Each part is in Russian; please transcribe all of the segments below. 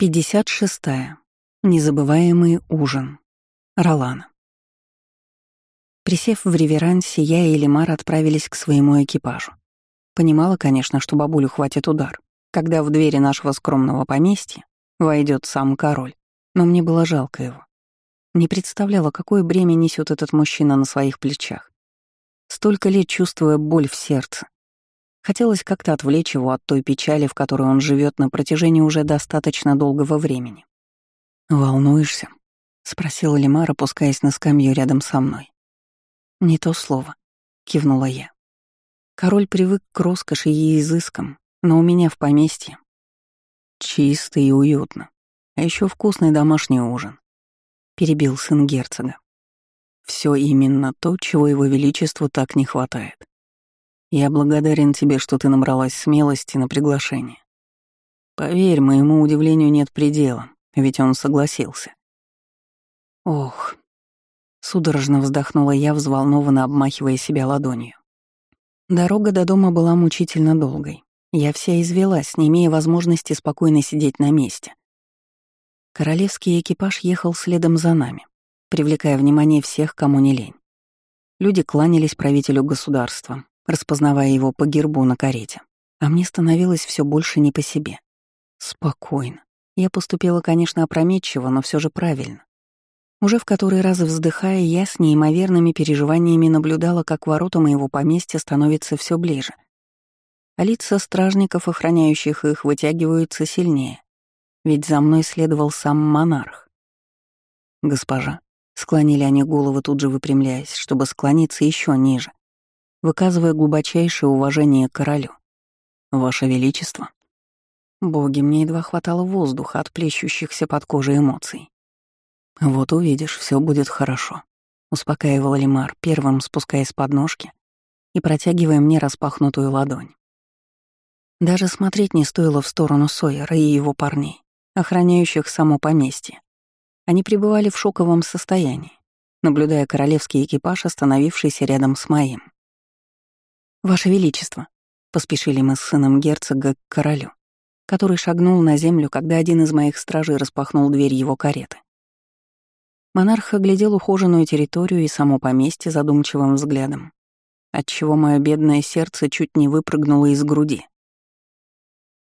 56. -я. Незабываемый ужин. Ролана. Присев в реверансе, я и Элимар отправились к своему экипажу. Понимала, конечно, что бабулю хватит удар, когда в двери нашего скромного поместья войдет сам король, но мне было жалко его. Не представляла, какое бремя несет этот мужчина на своих плечах. Столько лет чувствуя боль в сердце, Хотелось как-то отвлечь его от той печали, в которой он живет на протяжении уже достаточно долгого времени. «Волнуешься?» — спросила Лемар, опускаясь на скамью рядом со мной. «Не то слово», — кивнула я. Король привык к роскоши и изыскам, но у меня в поместье чисто и уютно, а еще вкусный домашний ужин. Перебил сын герцога. Все именно то, чего его величеству так не хватает. Я благодарен тебе, что ты набралась смелости на приглашение. Поверь, моему удивлению нет предела, ведь он согласился. Ох, судорожно вздохнула я, взволнованно обмахивая себя ладонью. Дорога до дома была мучительно долгой. Я вся извелась, не имея возможности спокойно сидеть на месте. Королевский экипаж ехал следом за нами, привлекая внимание всех, кому не лень. Люди кланялись правителю государства, распознавая его по гербу на карете. А мне становилось все больше не по себе. Спокойно. Я поступила, конечно, опрометчиво, но все же правильно. Уже в который раз вздыхая, я с неимоверными переживаниями наблюдала, как ворота моего поместья становятся все ближе. А лица стражников, охраняющих их, вытягиваются сильнее. Ведь за мной следовал сам монарх. «Госпожа», — склонили они головы, тут же выпрямляясь, чтобы склониться еще ниже выказывая глубочайшее уважение королю. «Ваше Величество». Боги, мне едва хватало воздуха от плещущихся под кожей эмоций. «Вот увидишь, все будет хорошо», — успокаивал Лимар, первым спускаясь с подножки и протягивая мне распахнутую ладонь. Даже смотреть не стоило в сторону Сойера и его парней, охраняющих само поместье. Они пребывали в шоковом состоянии, наблюдая королевский экипаж, остановившийся рядом с моим. «Ваше Величество», — поспешили мы с сыном герцога к королю, который шагнул на землю, когда один из моих стражей распахнул дверь его кареты. Монарх оглядел ухоженную территорию и само поместье задумчивым взглядом, отчего мое бедное сердце чуть не выпрыгнуло из груди.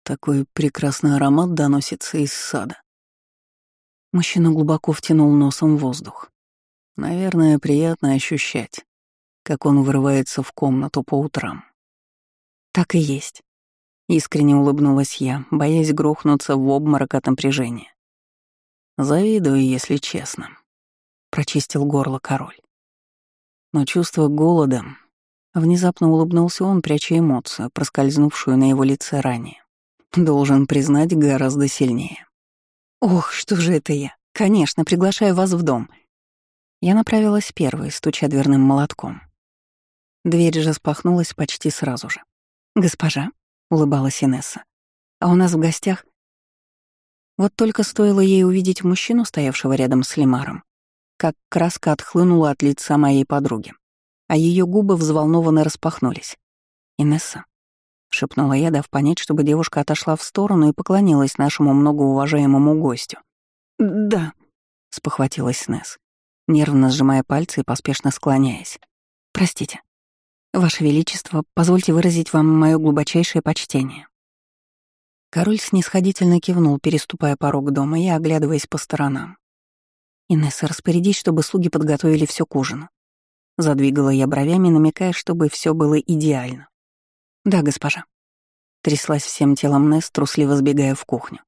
Такой прекрасный аромат доносится из сада. Мужчина глубоко втянул носом воздух. Наверное, приятно ощущать, как он вырывается в комнату по утрам. Так и есть. Искренне улыбнулась я, боясь грохнуться в обморок от напряжения. Завидую, если честно. Прочистил горло король. Но чувство голода... Внезапно улыбнулся он, пряча эмоцию, проскользнувшую на его лице ранее. Должен признать, гораздо сильнее. «Ох, что же это я? Конечно, приглашаю вас в дом». Я направилась первой, стуча дверным молотком. Дверь же распахнулась почти сразу же. «Госпожа», — улыбалась Инесса, — «а у нас в гостях...» Вот только стоило ей увидеть мужчину, стоявшего рядом с Лимаром, как краска отхлынула от лица моей подруги, а ее губы взволнованно распахнулись. «Инесса», — шепнула я, дав понять, чтобы девушка отошла в сторону и поклонилась нашему многоуважаемому гостю. «Да», — спохватилась Несс, нервно сжимая пальцы и поспешно склоняясь. «Простите». «Ваше Величество, позвольте выразить вам мое глубочайшее почтение». Король снисходительно кивнул, переступая порог дома и оглядываясь по сторонам. «Инесса, распорядись, чтобы слуги подготовили все к ужину». Задвигала я бровями, намекая, чтобы все было идеально. «Да, госпожа». Тряслась всем телом Несс, трусливо сбегая в кухню.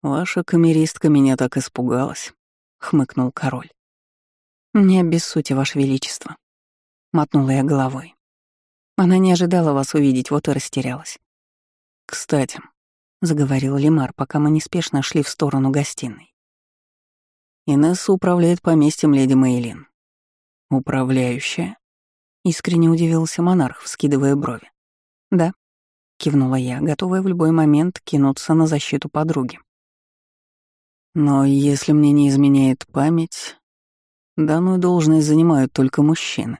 «Ваша камеристка меня так испугалась», — хмыкнул король. «Не обессудьте, Ваше Величество», Мотнула я головой. Она не ожидала вас увидеть, вот и растерялась. «Кстати», — заговорил Лимар, пока мы неспешно шли в сторону гостиной. «Инесса управляет поместьем леди Мейлин». «Управляющая?» — искренне удивился монарх, вскидывая брови. «Да», — кивнула я, готовая в любой момент кинуться на защиту подруги. «Но если мне не изменяет память, данную должность занимают только мужчины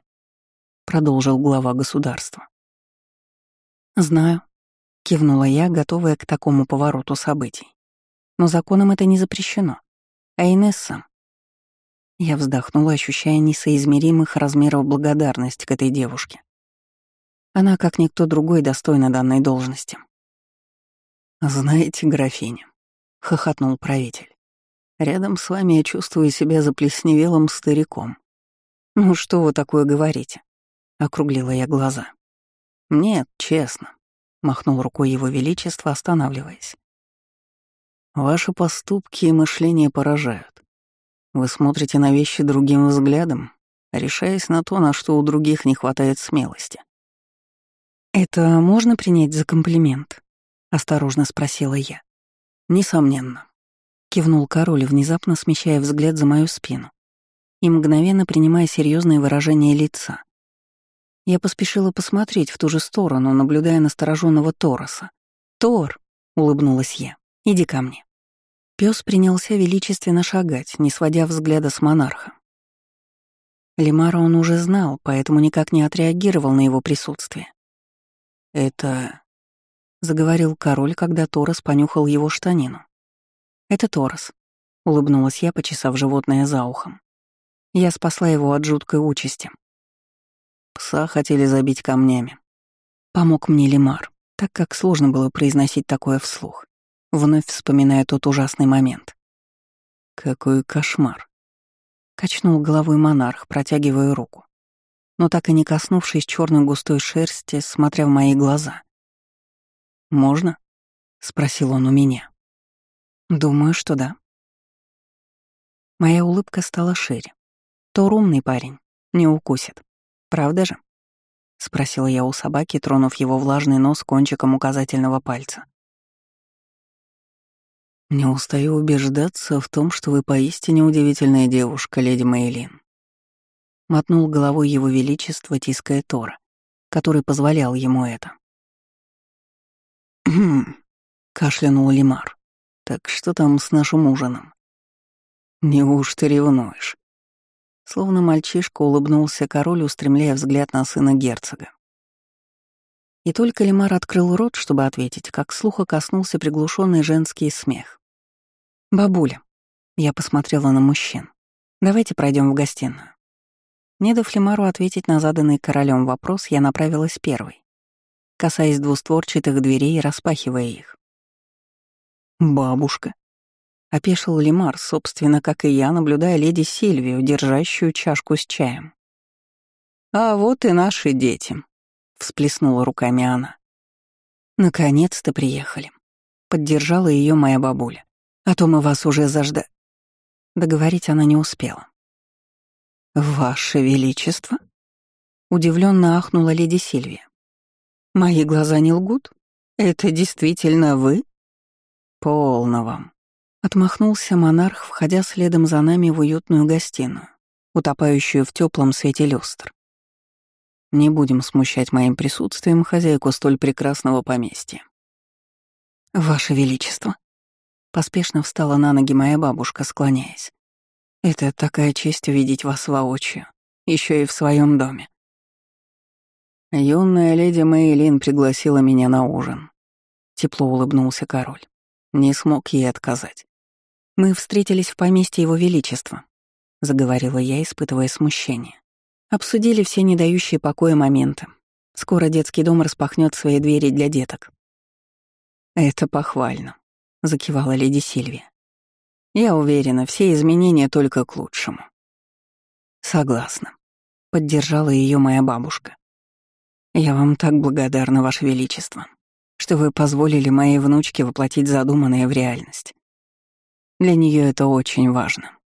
продолжил глава государства. «Знаю», — кивнула я, готовая к такому повороту событий. но законом это не запрещено. А Инесса... Я вздохнула, ощущая несоизмеримых размеров благодарность к этой девушке. Она, как никто другой, достойна данной должности. «Знаете, графиня», — хохотнул правитель, — «рядом с вами я чувствую себя заплесневелым стариком». «Ну что вы такое говорите?» — округлила я глаза. «Нет, честно», — махнул рукой его величество, останавливаясь. «Ваши поступки и мышление поражают. Вы смотрите на вещи другим взглядом, решаясь на то, на что у других не хватает смелости. «Это можно принять за комплимент?» — осторожно спросила я. «Несомненно», — кивнул король, внезапно смещая взгляд за мою спину и мгновенно принимая серьезное выражение лица. Я поспешила посмотреть в ту же сторону, наблюдая настороженного Тороса. «Тор!» — улыбнулась я. «Иди ко мне». Пес принялся величественно шагать, не сводя взгляда с монарха. Лимара он уже знал, поэтому никак не отреагировал на его присутствие. «Это — заговорил король, когда Торос понюхал его штанину. «Это Торос», — улыбнулась я, почесав животное за ухом. Я спасла его от жуткой участи. Пса хотели забить камнями. Помог мне Лемар, так как сложно было произносить такое вслух, вновь вспоминая тот ужасный момент. «Какой кошмар!» — качнул головой монарх, протягивая руку, но так и не коснувшись черной густой шерсти, смотря в мои глаза — «Можно?» — спросил он у меня. «Думаю, что да». Моя улыбка стала шире. Тор умный парень, не укусит. Правда же? — спросила я у собаки, тронув его влажный нос кончиком указательного пальца. «Не устаю убеждаться в том, что вы поистине удивительная девушка, леди Мейлин», — мотнул головой его величество, тиская Тора, который позволял ему это. «Хм», — кашлянул Лимар. «Так что там с нашим ужином?» «Неужто ревнуешь?» Словно мальчишка улыбнулся король, устремляя взгляд на сына герцога. И только Лимар открыл рот, чтобы ответить, как слуха коснулся приглушенный женский смех. «Бабуля», — я посмотрела на мужчин, — «давайте пройдем в гостиную». Не дав Лимару ответить на заданный королем вопрос, я направилась первой касаясь двустворчатых дверей и распахивая их. «Бабушка», — опешил Лимар, собственно, как и я, наблюдая леди Сильвию, держащую чашку с чаем. «А вот и наши дети», — всплеснула руками она. «Наконец-то приехали», — поддержала ее моя бабуля. «А то мы вас уже зажда...» Договорить она не успела. «Ваше Величество?» Удивленно ахнула леди Сильвия. Мои глаза не лгут? Это действительно вы? Полно вам. Отмахнулся монарх, входя следом за нами в уютную гостиную, утопающую в теплом свете люстр. Не будем смущать моим присутствием хозяйку столь прекрасного поместья. Ваше Величество. Поспешно встала на ноги моя бабушка, склоняясь. Это такая честь увидеть вас воочию, еще и в своем доме. Юная леди Мэйлин пригласила меня на ужин. Тепло улыбнулся король. Не смог ей отказать. Мы встретились в поместье его величества, заговорила я, испытывая смущение. Обсудили все не дающие покоя моменты. Скоро детский дом распахнет свои двери для деток. Это похвально, закивала леди Сильвия. Я уверена, все изменения только к лучшему. Согласна, поддержала ее моя бабушка. Я вам так благодарна, Ваше Величество, что вы позволили моей внучке воплотить задуманное в реальность. Для нее это очень важно.